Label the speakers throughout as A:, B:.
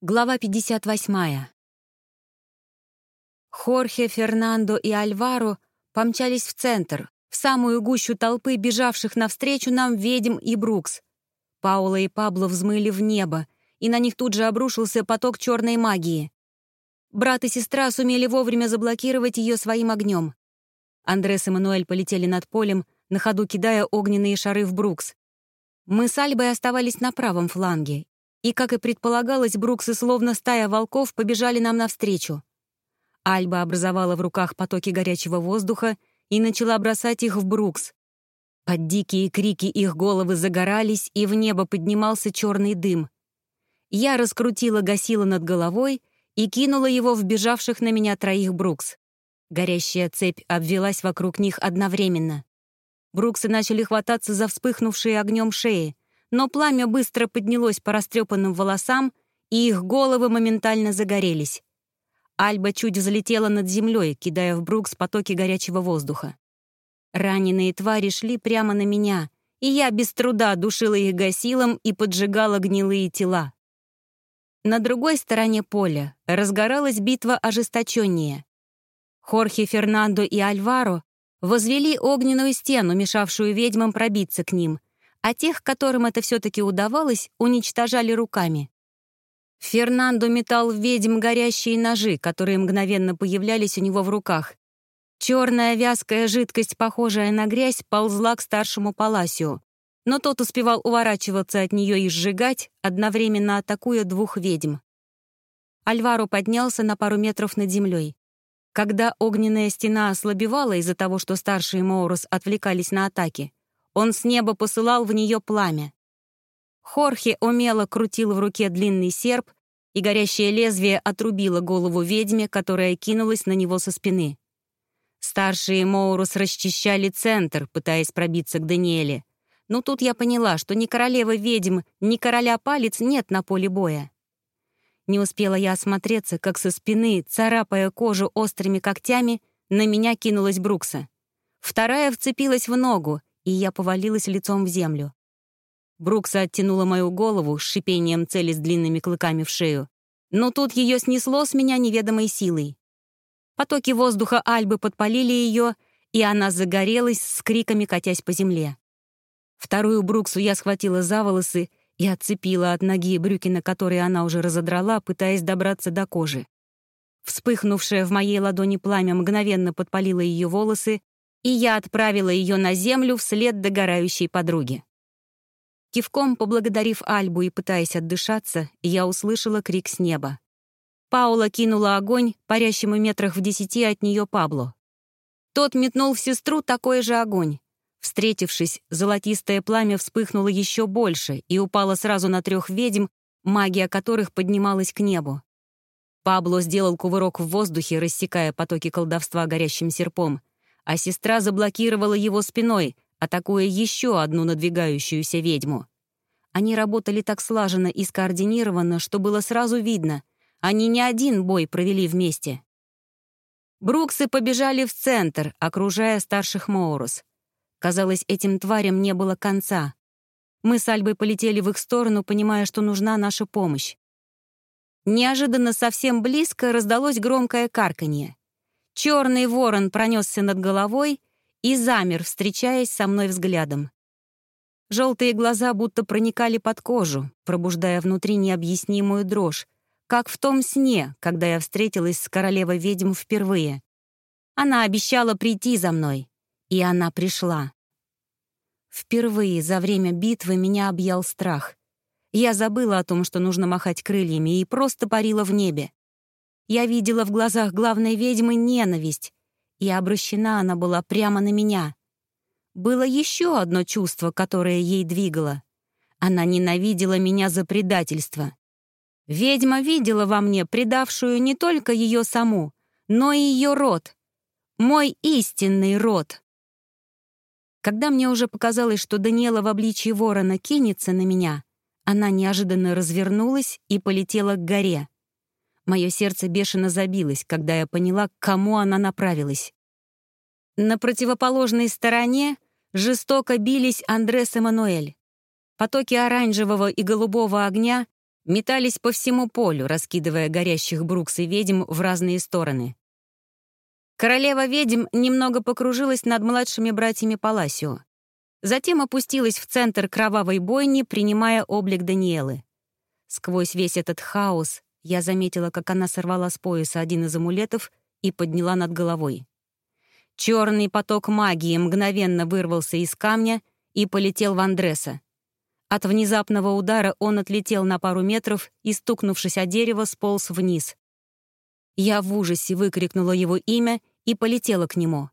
A: Глава 58. Хорхе, Фернандо и Альваро помчались в центр, в самую гущу толпы, бежавших навстречу нам ведьм и Брукс. Паула и Пабло взмыли в небо, и на них тут же обрушился поток черной магии. Брат и сестра сумели вовремя заблокировать ее своим огнем. Андрес и Мануэль полетели над полем, на ходу кидая огненные шары в Брукс. Мы с Альбой оставались на правом фланге, и, как и предполагалось, Бруксы, словно стая волков, побежали нам навстречу. Альба образовала в руках потоки горячего воздуха и начала бросать их в Брукс. Под дикие крики их головы загорались, и в небо поднимался черный дым. Я раскрутила гасила над головой и кинула его в бежавших на меня троих Брукс. Горящая цепь обвелась вокруг них одновременно. Бруксы начали хвататься за вспыхнувшие огнем шеи но пламя быстро поднялось по растрепанным волосам, и их головы моментально загорелись. Альба чуть взлетела над землей, кидая в Брукс потоки горячего воздуха. Раненые твари шли прямо на меня, и я без труда душила их гасилом и поджигала гнилые тела. На другой стороне поля разгоралась битва ожесточеннее. Хорхе, Фернандо и Альваро возвели огненную стену, мешавшую ведьмам пробиться к ним — а тех, которым это все-таки удавалось, уничтожали руками. Фернандо метал в ведьм горящие ножи, которые мгновенно появлялись у него в руках. Черная вязкая жидкость, похожая на грязь, ползла к старшему Паласио, но тот успевал уворачиваться от нее и сжигать, одновременно атакуя двух ведьм. Альваро поднялся на пару метров над землей. Когда огненная стена ослабевала из-за того, что старшие Моурус отвлекались на атаки, он с неба посылал в нее пламя. Хорхе умело крутил в руке длинный серп, и горящее лезвие отрубило голову ведьме, которая кинулась на него со спины. Старшие Моурус расчищали центр, пытаясь пробиться к Даниэле. Но тут я поняла, что ни королевы ведьм, ни короля палец нет на поле боя. Не успела я осмотреться, как со спины, царапая кожу острыми когтями, на меня кинулась Брукса. Вторая вцепилась в ногу, и я повалилась лицом в землю. Брукса оттянула мою голову с шипением цели с длинными клыками в шею, но тут ее снесло с меня неведомой силой. Потоки воздуха Альбы подпалили ее, и она загорелась с криками, катясь по земле. Вторую Бруксу я схватила за волосы и отцепила от ноги брюки, на которые она уже разодрала, пытаясь добраться до кожи. Вспыхнувшее в моей ладони пламя мгновенно подпалило ее волосы, и я отправила ее на землю вслед догорающей подруги. Кивком поблагодарив Альбу и пытаясь отдышаться, я услышала крик с неба. Паула кинула огонь парящему метрах в десяти от нее Пабло. Тот метнул в сестру такой же огонь. Встретившись, золотистое пламя вспыхнуло еще больше и упало сразу на трех ведьм, магия которых поднималась к небу. Пабло сделал кувырок в воздухе, рассекая потоки колдовства горящим серпом, а сестра заблокировала его спиной, атакуя еще одну надвигающуюся ведьму. Они работали так слаженно и скоординированно, что было сразу видно, они не один бой провели вместе. Бруксы побежали в центр, окружая старших Моурус. Казалось, этим тварям не было конца. Мы с Альбой полетели в их сторону, понимая, что нужна наша помощь. Неожиданно совсем близко раздалось громкое карканье. Черный ворон пронесся над головой и замер, встречаясь со мной взглядом. Желтые глаза будто проникали под кожу, пробуждая внутри необъяснимую дрожь, как в том сне, когда я встретилась с королевой ведьм впервые. Она обещала прийти за мной, и она пришла. Впервые за время битвы меня объял страх. Я забыла о том, что нужно махать крыльями, и просто парила в небе. Я видела в глазах главной ведьмы ненависть, и обращена она была прямо на меня. Было еще одно чувство, которое ей двигало. Она ненавидела меня за предательство. Ведьма видела во мне предавшую не только ее саму, но и ее род. Мой истинный род. Когда мне уже показалось, что Даниэла в обличье ворона кинется на меня, она неожиданно развернулась и полетела к горе. Мое сердце бешено забилось, когда я поняла, к кому она направилась. На противоположной стороне жестоко бились Андрес и Мануэль. Потоки оранжевого и голубого огня метались по всему полю, раскидывая горящих брукс и ведьм в разные стороны. Королева ведьм немного покружилась над младшими братьями Паласио. Затем опустилась в центр кровавой бойни, принимая облик Даниэлы. Сквозь весь этот хаос я заметила, как она сорвала с пояса один из амулетов и подняла над головой. Черный поток магии мгновенно вырвался из камня и полетел в Андреса. От внезапного удара он отлетел на пару метров и, стукнувшись о дерево, сполз вниз. Я в ужасе выкрикнула его имя и полетела к нему.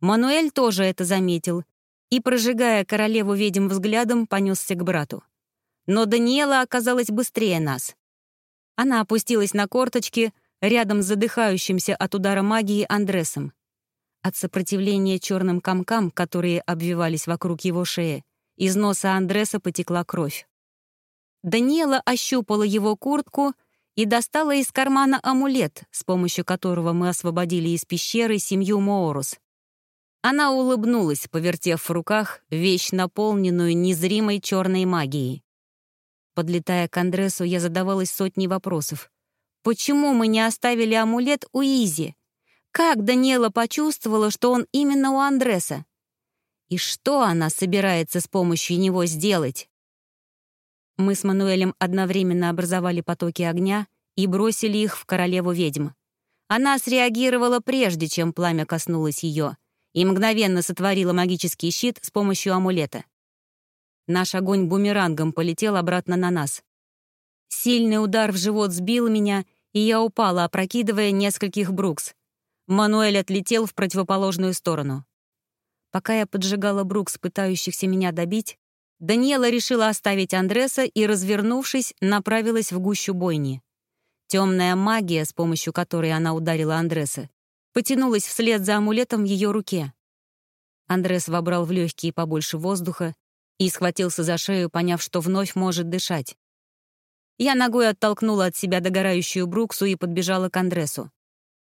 A: Мануэль тоже это заметил и, прожигая королеву ведьм взглядом, понесся к брату. Но Даниэла оказалась быстрее нас. Она опустилась на корточки рядом с задыхающимся от удара магии Андресом. От сопротивления черным комкам, которые обвивались вокруг его шеи, из носа Андреса потекла кровь. Даниэла ощупала его куртку и достала из кармана амулет, с помощью которого мы освободили из пещеры семью Моорус. Она улыбнулась, повертев в руках вещь, наполненную незримой черной магией. Подлетая к Андресу, я задавалась сотней вопросов. Почему мы не оставили амулет у Изи? Как Даниэла почувствовала, что он именно у Андреса? И что она собирается с помощью него сделать? Мы с Мануэлем одновременно образовали потоки огня и бросили их в королеву ведьм. Она среагировала прежде, чем пламя коснулось ее, и мгновенно сотворила магический щит с помощью амулета. Наш огонь бумерангом полетел обратно на нас. Сильный удар в живот сбил меня, и я упала, опрокидывая нескольких брукс. Мануэль отлетел в противоположную сторону. Пока я поджигала Брукс, пытающихся меня добить, Даниэла решила оставить Андреса и, развернувшись, направилась в гущу бойни. Темная магия, с помощью которой она ударила Андреса, потянулась вслед за амулетом в ее руке. Андрес вобрал в легкие побольше воздуха и схватился за шею, поняв, что вновь может дышать. Я ногой оттолкнула от себя догорающую Бруксу и подбежала к Андресу.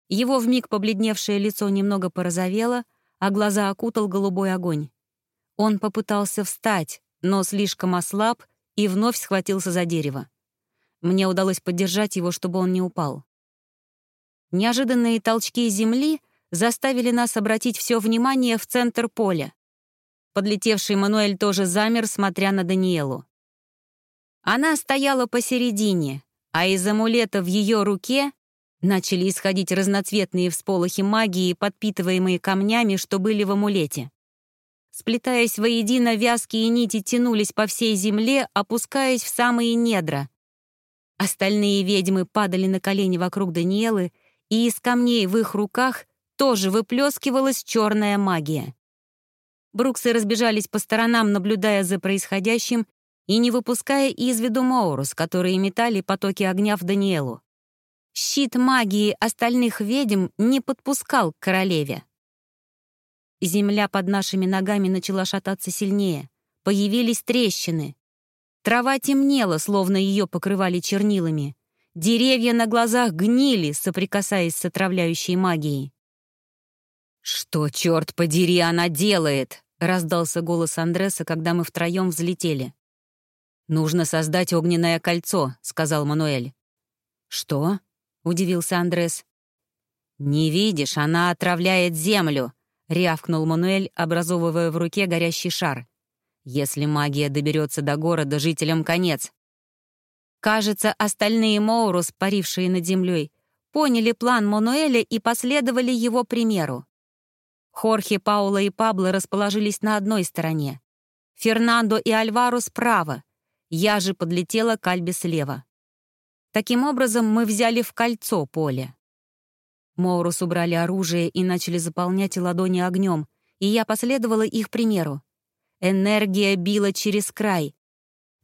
A: Его вмиг побледневшее лицо немного порозовело, а глаза окутал голубой огонь. Он попытался встать, но слишком ослаб и вновь схватился за дерево. Мне удалось поддержать его, чтобы он не упал. Неожиданные толчки земли заставили нас обратить все внимание в центр поля. Подлетевший Мануэль тоже замер, смотря на Даниэлу. Она стояла посередине, а из амулета в ее руке Начали исходить разноцветные всполохи магии, подпитываемые камнями, что были в амулете. Сплетаясь воедино, вязкие нити тянулись по всей земле, опускаясь в самые недра. Остальные ведьмы падали на колени вокруг Даниэлы, и из камней в их руках тоже выплескивалась черная магия. Бруксы разбежались по сторонам, наблюдая за происходящим и не выпуская из виду Моурус, которые метали потоки огня в Даниэлу. Щит магии остальных ведьм не подпускал к королеве. Земля под нашими ногами начала шататься сильнее. Появились трещины. Трава темнела, словно ее покрывали чернилами. Деревья на глазах гнили, соприкасаясь с отравляющей магией. «Что, черт подери, она делает?» — раздался голос Андреса, когда мы втроем взлетели. «Нужно создать огненное кольцо», — сказал Мануэль. «Что?» — удивился Андрес. «Не видишь, она отравляет землю», — рявкнул Мануэль, образовывая в руке горящий шар. «Если магия доберется до города, жителям конец». Кажется, остальные Моурус, парившие над землей, поняли план Мануэля и последовали его примеру. Хорхе, Паула и Пабло расположились на одной стороне. Фернандо и Альваро справа. Я же подлетела к Альбе слева. Таким образом, мы взяли в кольцо поле. Моурус убрали оружие и начали заполнять ладони огнем, и я последовала их примеру. Энергия била через край.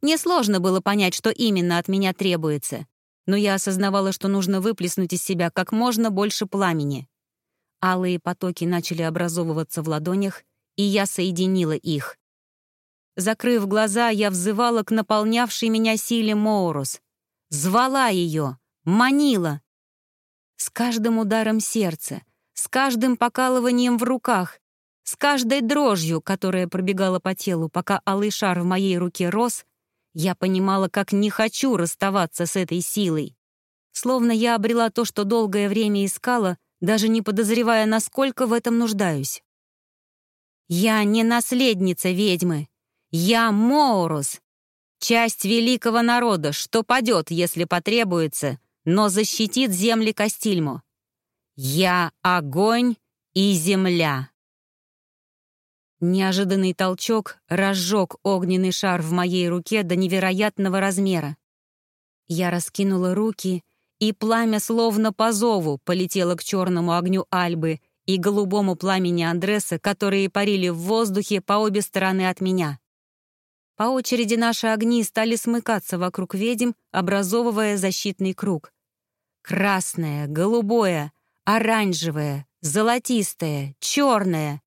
A: Несложно было понять, что именно от меня требуется, но я осознавала, что нужно выплеснуть из себя как можно больше пламени. Алые потоки начали образовываться в ладонях, и я соединила их. Закрыв глаза, я взывала к наполнявшей меня силе Моурус — звала ее, манила. С каждым ударом сердца, с каждым покалыванием в руках, с каждой дрожью, которая пробегала по телу, пока алый шар в моей руке рос, Я понимала, как не хочу расставаться с этой силой. Словно я обрела то, что долгое время искала, даже не подозревая, насколько в этом нуждаюсь. Я не наследница ведьмы. Я Моурус, часть великого народа, что падет, если потребуется, но защитит земли Кастильму. Я огонь и земля. Неожиданный толчок разжег огненный шар в моей руке до невероятного размера. Я раскинула руки, и пламя словно по зову полетело к черному огню Альбы и голубому пламени Андреса, которые парили в воздухе по обе стороны от меня. По очереди наши огни стали смыкаться вокруг ведьм, образовывая защитный круг. Красное, голубое, оранжевое, золотистое, черное.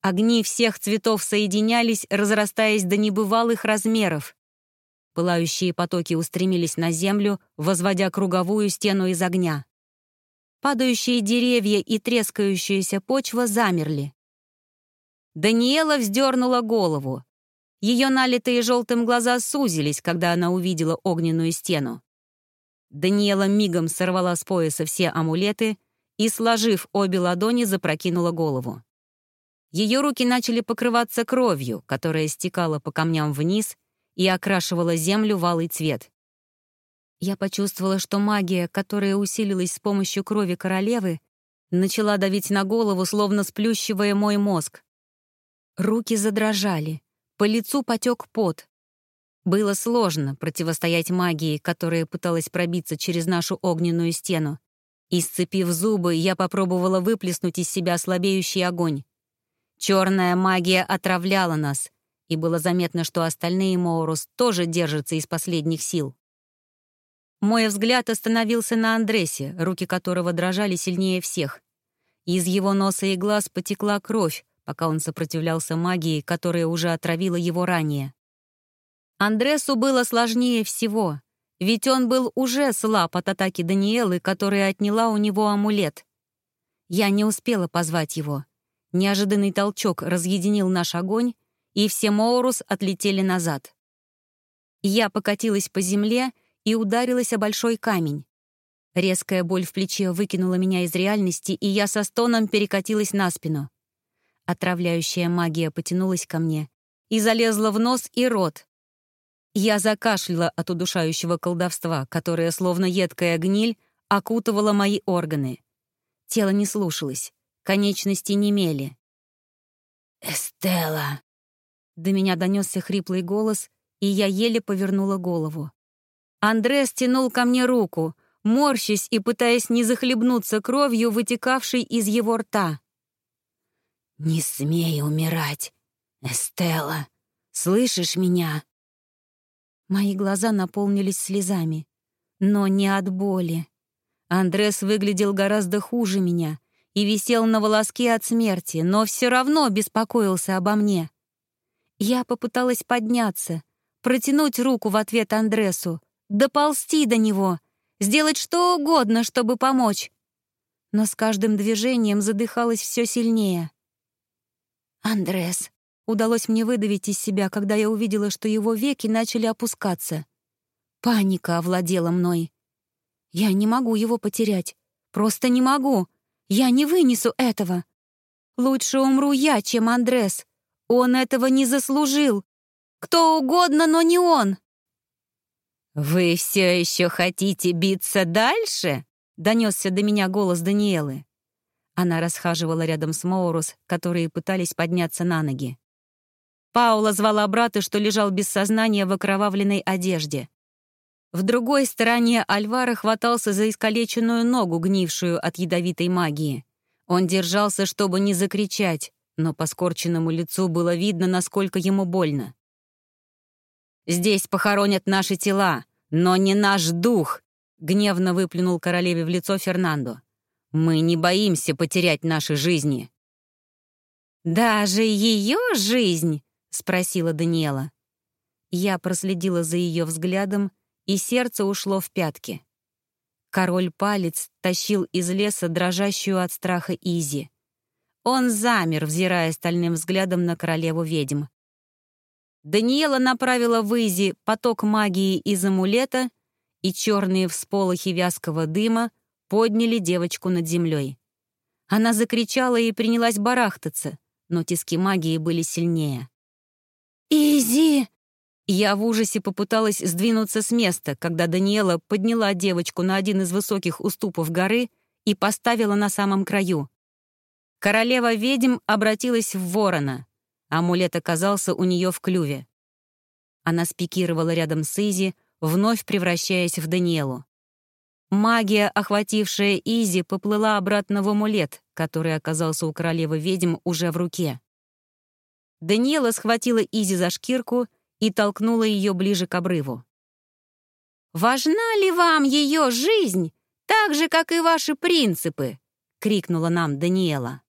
A: Огни всех цветов соединялись, разрастаясь до небывалых размеров. Пылающие потоки устремились на землю, возводя круговую стену из огня. Падающие деревья и трескающаяся почва замерли. Даниэла вздернула голову. Ее налитые желтым глаза сузились, когда она увидела огненную стену. Даниэла мигом сорвала с пояса все амулеты и, сложив обе ладони, запрокинула голову. Ее руки начали покрываться кровью, которая стекала по камням вниз и окрашивала землю в алый цвет. Я почувствовала, что магия, которая усилилась с помощью крови королевы, начала давить на голову, словно сплющивая мой мозг. Руки задрожали, по лицу потек пот. Было сложно противостоять магии, которая пыталась пробиться через нашу огненную стену. И, сцепив зубы, я попробовала выплеснуть из себя слабеющий огонь. Черная магия отравляла нас, и было заметно, что остальные Моурус тоже держатся из последних сил. Мой взгляд остановился на Андресе, руки которого дрожали сильнее всех. Из его носа и глаз потекла кровь, пока он сопротивлялся магии, которая уже отравила его ранее. Андресу было сложнее всего, ведь он был уже слаб от атаки Даниэлы, которая отняла у него амулет. Я не успела позвать его. Неожиданный толчок разъединил наш огонь, и все Моурус отлетели назад. Я покатилась по земле и ударилась о большой камень. Резкая боль в плече выкинула меня из реальности, и я со стоном перекатилась на спину. Отравляющая магия потянулась ко мне и залезла в нос и рот. Я закашляла от удушающего колдовства, которое, словно едкая гниль, окутывало мои органы. Тело не слушалось. Конечности немели. «Эстелла!» До меня донесся хриплый голос, и я еле повернула голову. Андре стянул ко мне руку, морщась и пытаясь не захлебнуться кровью, вытекавшей из его рта. «Не смей умирать, Эстелла! Слышишь меня?» Мои глаза наполнились слезами, но не от боли. Андрес выглядел гораздо хуже меня — и висел на волоске от смерти, но все равно беспокоился обо мне. Я попыталась подняться, протянуть руку в ответ Андресу, доползти до него, сделать что угодно, чтобы помочь. Но с каждым движением задыхалась все сильнее. «Андрес», — удалось мне выдавить из себя, когда я увидела, что его веки начали опускаться. Паника овладела мной. Я не могу его потерять. Просто не могу. Я не вынесу этого. Лучше умру я, чем Андрес. Он этого не заслужил. Кто угодно, но не он. «Вы все еще хотите биться дальше?» — донесся до меня голос Даниэлы. Она расхаживала рядом с Моурус, которые пытались подняться на ноги. Паула звала брата, что лежал без сознания в окровавленной одежде. В другой стороне Альвара хватался за искалеченную ногу, гнившую от ядовитой магии. Он держался, чтобы не закричать, но по скорченному лицу было видно, насколько ему больно. «Здесь похоронят наши тела, но не наш дух!» — гневно выплюнул королеве в лицо Фернандо. «Мы не боимся потерять наши жизни». «Даже ее жизнь?» — спросила Даниэла. Я проследила за ее взглядом и сердце ушло в пятки. Король-палец тащил из леса дрожащую от страха Изи. Он замер, взирая стальным взглядом на королеву ведьм. Даниэла направила в Изи поток магии из амулета, и черные всполохи вязкого дыма подняли девочку над землей. Она закричала и принялась барахтаться, но тиски магии были сильнее. «Изи!» Я в ужасе попыталась сдвинуться с места, когда Даниэла подняла девочку на один из высоких уступов горы и поставила на самом краю. Королева ведьм обратилась в ворона. Амулет оказался у нее в клюве. Она спикировала рядом с Изи, вновь превращаясь в Даниэлу. Магия, охватившая Изи, поплыла обратно в амулет, который оказался у королевы ведьм уже в руке. Даниэла схватила Изи за шкирку и толкнула ее ближе к обрыву. «Важна ли вам ее жизнь, так же, как и ваши принципы?» — крикнула нам Даниэла.